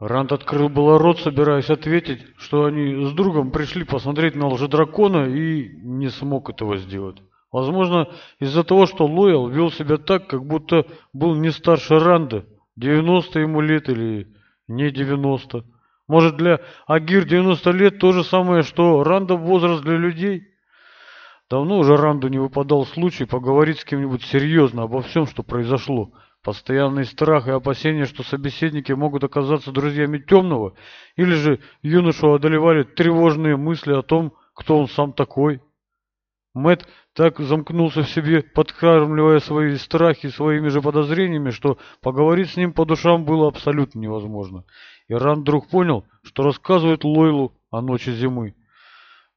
Ранд открыл было рот, собираясь ответить, что они с другом пришли посмотреть на лжедракона и не смог этого сделать. Возможно, из-за того, что Лоял вел себя так, как будто был не старше Ранда, 90 ему лет или не 90. Может, для Агир 90 лет то же самое, что Ранда возраст для людей? Давно уже Ранду не выпадал случай поговорить с кем-нибудь серьезно обо всем, что произошло. Постоянный страх и опасение, что собеседники могут оказаться друзьями темного, или же юношу одолевали тревожные мысли о том, кто он сам такой. Мэт так замкнулся в себе, подкармливая свои страхи своими же подозрениями, что поговорить с ним по душам было абсолютно невозможно. Иран вдруг понял, что рассказывает Лойлу о ночи зимы.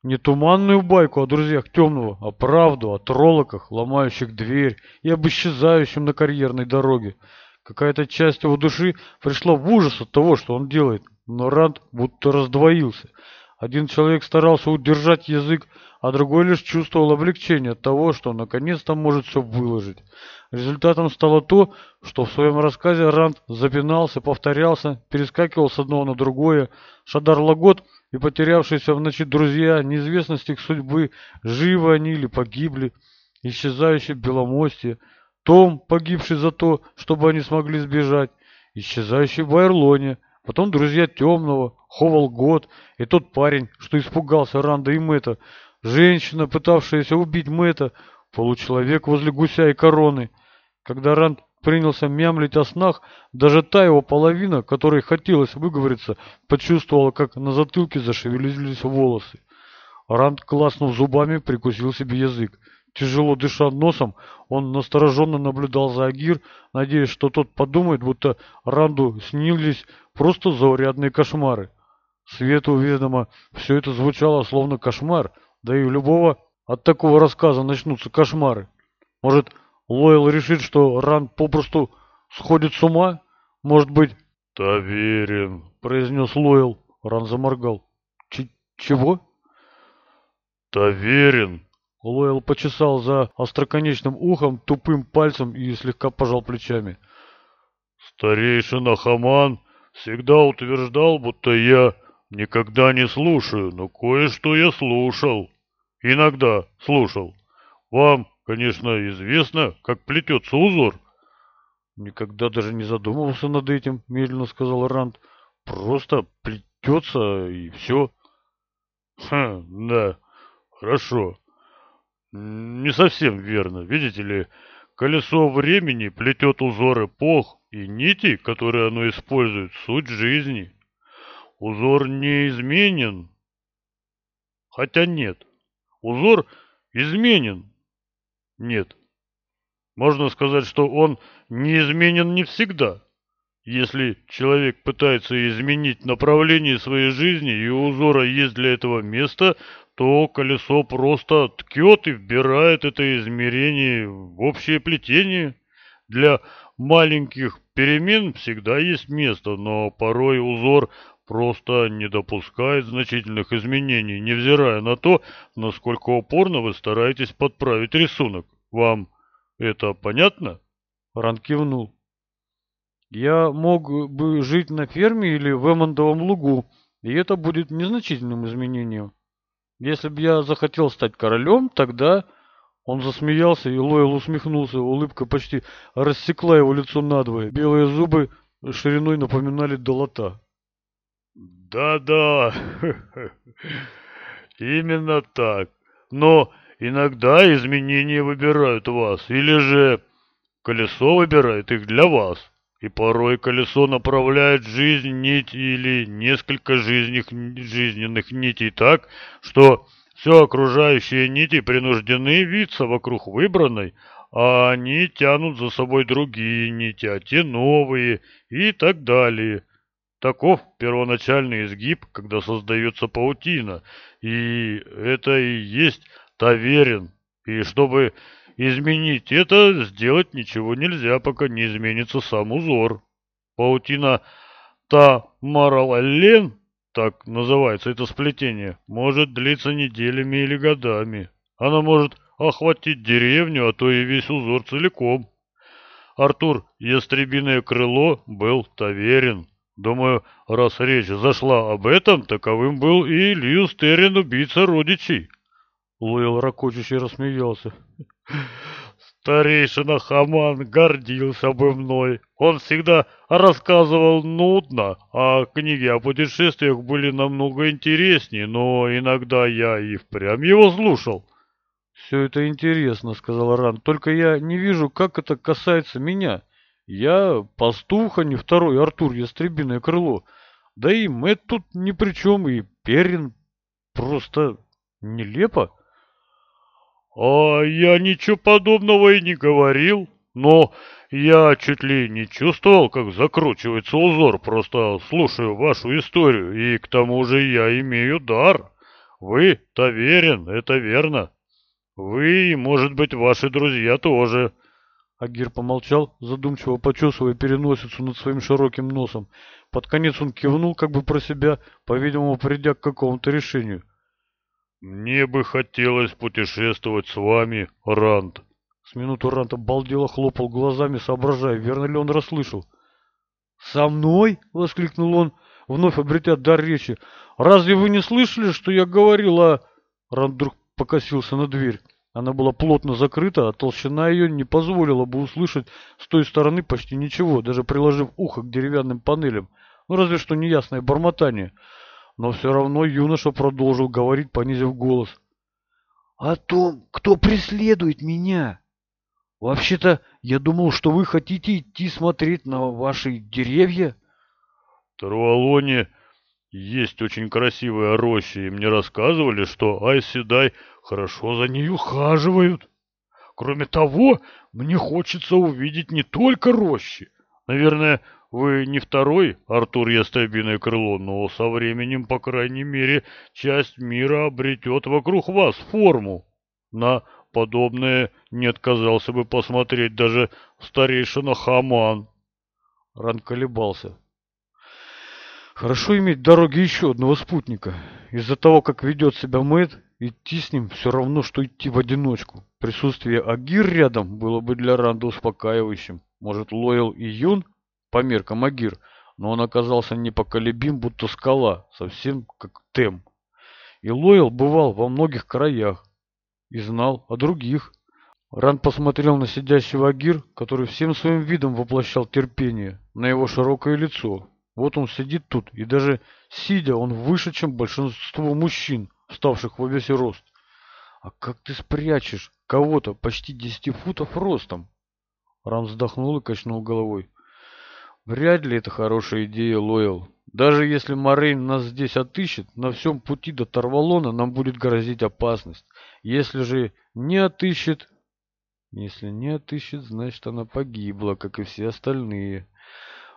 Не туманную байку о друзьях темного, а правду о троллоках, ломающих дверь и об исчезающем на карьерной дороге. Какая-то часть его души пришла в ужас от того, что он делает, но Ранд будто раздвоился. Один человек старался удержать язык, а другой лишь чувствовал облегчение от того, что он наконец-то может все выложить. Результатом стало то, что в своем рассказе Ранд запинался, повторялся, перескакивал с одного на другое. Шадар Лагот и потерявшиеся в ночи друзья, неизвестность их судьбы, живы они или погибли, исчезающее Беломостье, Том, погибший за то, чтобы они смогли сбежать, исчезающий в Айрлоне, потом друзья Темного, Ховал Год и тот парень, что испугался Ранда и Мэтта, женщина, пытавшаяся убить Мэтта, получеловек возле гуся и короны. Когда Ранд принялся мямлить о снах, даже та его половина, которой хотелось выговориться, почувствовала, как на затылке зашевелились волосы. Ранд, класнув зубами, прикусил себе язык. Тяжело дыша носом, он настороженно наблюдал за Агир, надеясь, что тот подумает, будто Ранду снились просто заурядные кошмары. Свету, видимо, все это звучало словно кошмар, да и у любого от такого рассказа начнутся кошмары. Может, Лойл решит, что Ран попросту сходит с ума? Может быть...» «Таверин», — произнес Лойл. Ран заморгал. Ч «Чего?» «Таверин», — Лойл почесал за остроконечным ухом тупым пальцем и слегка пожал плечами. «Старейшина Хаман всегда утверждал, будто я никогда не слушаю, но кое-что я слушал. Иногда слушал. Вам конечно, известно, как плетется узор». «Никогда даже не задумывался над этим», — медленно сказал Ранд. «Просто плетется и все». «Хм, да, хорошо. Не совсем верно. Видите ли, колесо времени плетет узор эпох и нити, которые оно использует, суть жизни. Узор не изменен. Хотя нет, узор изменен, нет. Можно сказать, что он неизменен не всегда. Если человек пытается изменить направление своей жизни и узора есть для этого места, то колесо просто ткет и вбирает это измерение в общее плетение. Для маленьких перемен всегда есть место, но порой узор просто не допускает значительных изменений, невзирая на то, насколько упорно вы стараетесь подправить рисунок. Вам это понятно?» Ран кивнул. «Я мог бы жить на ферме или в Эммондовом лугу, и это будет незначительным изменением. Если бы я захотел стать королем, тогда...» Он засмеялся, и Лойл усмехнулся. Улыбка почти рассекла его лицо надвое. Белые зубы шириной напоминали долота. «Да-да, именно так. Но Иногда изменения выбирают вас, или же колесо выбирает их для вас. И порой колесо направляет жизнь, нить или несколько жизненных жизненных нитей так, что все окружающие нити принуждены виться вокруг выбранной, а они тянут за собой другие нити, а те новые и так далее. Таков первоначальный изгиб, когда создается паутина, и это и есть доверен, и чтобы изменить это, сделать ничего нельзя, пока не изменится сам узор. Паутина Тамараллен, так называется это сплетение, может длиться неделями или годами. Она может охватить деревню, а то и весь узор целиком. Артур Ястребиное крыло был таверен. Думаю, раз речь зашла об этом, таковым был и Льюстерин, убийца родичей. Лео ракочущий рассмеялся. Старейшина Хаман гордился бы мной. Он всегда рассказывал нудно, а книги о путешествиях были намного интереснее, но иногда я и впрямь его слушал. «Все это интересно», — сказал Ран, — «только я не вижу, как это касается меня. Я пастух, а не второй Артур Ястребиное крыло. Да и Мэтт тут ни при чем, и Перин просто нелепо». А я ничего подобного и не говорил, но я чуть ли не чувствовал, как закручивается узор, просто слушаю вашу историю, и к тому же я имею дар. Вы Таверин, это верно. Вы и, может быть, ваши друзья тоже». Агир помолчал, задумчиво почесывая переносицу над своим широким носом. Под конец он кивнул, как бы про себя, по-видимому, придя к какому-то решению. «Мне бы хотелось путешествовать с вами, Рант». С минуту Рант обалдело хлопал глазами, соображая, верно ли он расслышал. «Со мной?» — воскликнул он, вновь обретя дар речи. «Разве вы не слышали, что я говорил о...» Рант вдруг покосился на дверь. Она была плотно закрыта, а толщина ее не позволила бы услышать с той стороны почти ничего, даже приложив ухо к деревянным панелям, ну разве что неясное бормотание но все равно юноша продолжил говорить, понизив голос. «О том, кто преследует меня. Вообще-то, я думал, что вы хотите идти смотреть на ваши деревья». «В Таруалоне есть очень красивая роща, и мне рассказывали, что Айседай хорошо за ней ухаживают. Кроме того, мне хочется увидеть не только рощи. Наверное, вы не второй Артур Ястребиное крыло, но со временем, по крайней мере, часть мира обретет вокруг вас форму. На подобное не отказался бы посмотреть даже старейшина Хаман. Ран колебался. Хорошо иметь дороги еще одного спутника. Из-за того, как ведет себя Мэтт, идти с ним все равно, что идти в одиночку. Присутствие Агир рядом было бы для Ранда успокаивающим. Может, Лойл и Юн по меркам Агир, но он оказался непоколебим, будто скала, совсем как Тем. И Лойл бывал во многих краях и знал о других. Ран посмотрел на сидящего Агир, который всем своим видом воплощал терпение, на его широкое лицо. Вот он сидит тут, и даже сидя он выше, чем большинство мужчин, вставших во весь рост. «А как ты спрячешь кого-то почти десяти футов ростом?» Рам вздохнул и качнул головой. Вряд ли это хорошая идея, Лойл. Даже если Морейн нас здесь отыщет, на всем пути до Тарвалона нам будет грозить опасность. Если же не отыщет... Если не отыщет, значит она погибла, как и все остальные.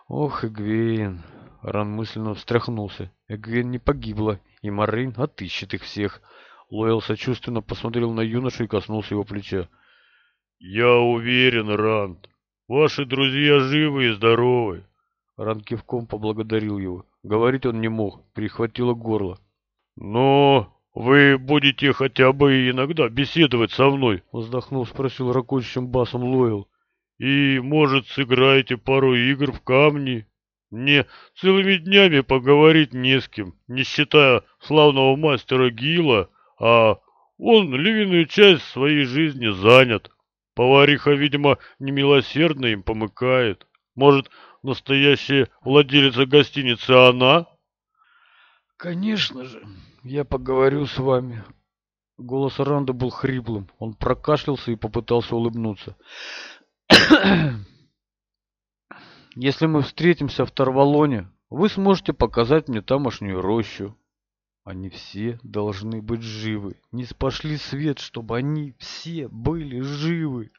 Ох, Эгвейн. Ран мысленно встряхнулся. Эгвейн не погибла, и Морейн отыщет их всех. Лойл сочувственно посмотрел на юношу и коснулся его плеча. «Я уверен, Ранд, Ваши друзья живы и здоровы. Ран кивком поблагодарил его. Говорить он не мог, перехватило горло. Но вы будете хотя бы иногда беседовать со мной, вздохнул, спросил ракочущим басом Лойл. И, может, сыграете пару игр в камни? Мне целыми днями поговорить не с кем, не считая славного мастера Гила, а он львиную часть своей жизни занят. Повариха, видимо, немилосердно им помыкает. Может, настоящая владелица гостиницы она? Конечно же, я поговорю с вами. Голос Ранда был хриплым. Он прокашлялся и попытался улыбнуться. Если мы встретимся в Тарвалоне, вы сможете показать мне тамошнюю рощу. Они все должны быть живы. Не спошли свет, чтобы они все были живы.